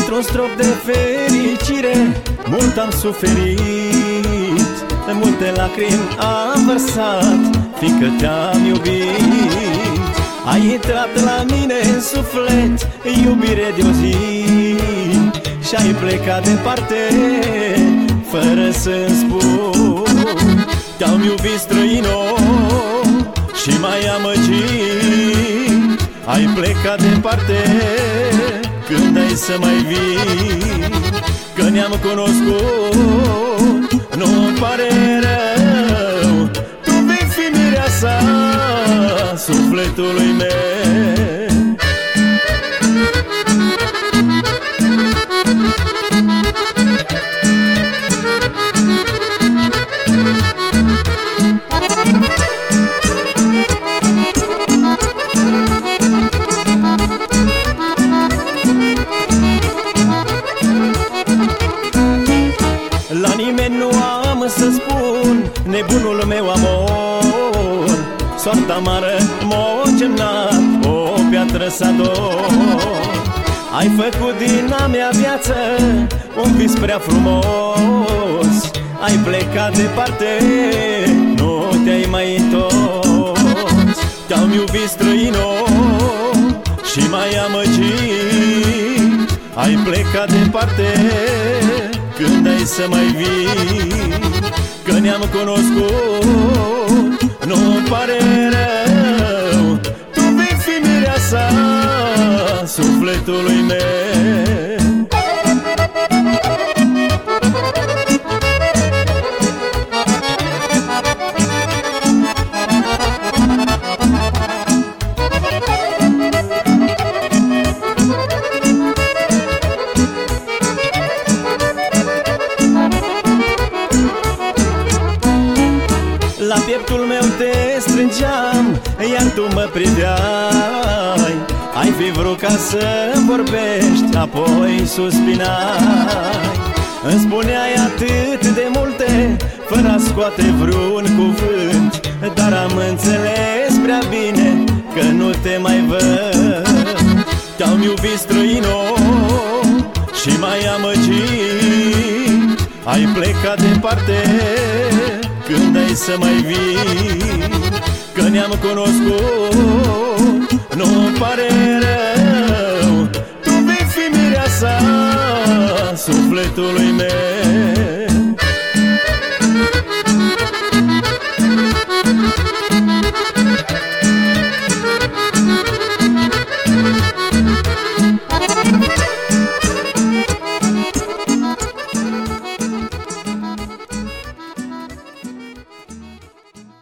strop de fericire Mult am suferit. Multe lacrimi am vărsat Fiindcă te-am iubit. Ai intrat la mine în suflet Iubire de o zi Și-ai plecat departe Fără să-mi spun. Te-am iubit străino Și mai amăgit. Ai plecat departe Când ai să mai vii Că ne-am cunoscut Nu-mi pare rău. Tu vei fi mireasa Sufletului meu La nimeni nu am să spun Nebunul meu amor. Soarta amară m-a gemnat O piatră s Ai făcut din a mea viață Un vis prea frumos. Ai plecat departe Nu te-ai mai întors. Te-am iubit străino Și mai amăgit. Ai plecat departe când ai să mai vii Că ne-am cunoscut. Nu-mi pare rău Tu vei fi mireasa Sufletului meu pieptul meu te strângeam Iar tu mă priveai Ai fi vrut ca să vorbești Apoi suspinai. Îmi spuneai atât de multe Fără a scoate vreun cuvânt. Dar am înțeles prea bine Că nu te mai văd. Te-am iubit străino Și mai amăgit. Ai plecat departe când ai să mai vii? Că ne-am cunoscut. Nu-mi pare rău. Tu vei fi mireasa Sufletului meu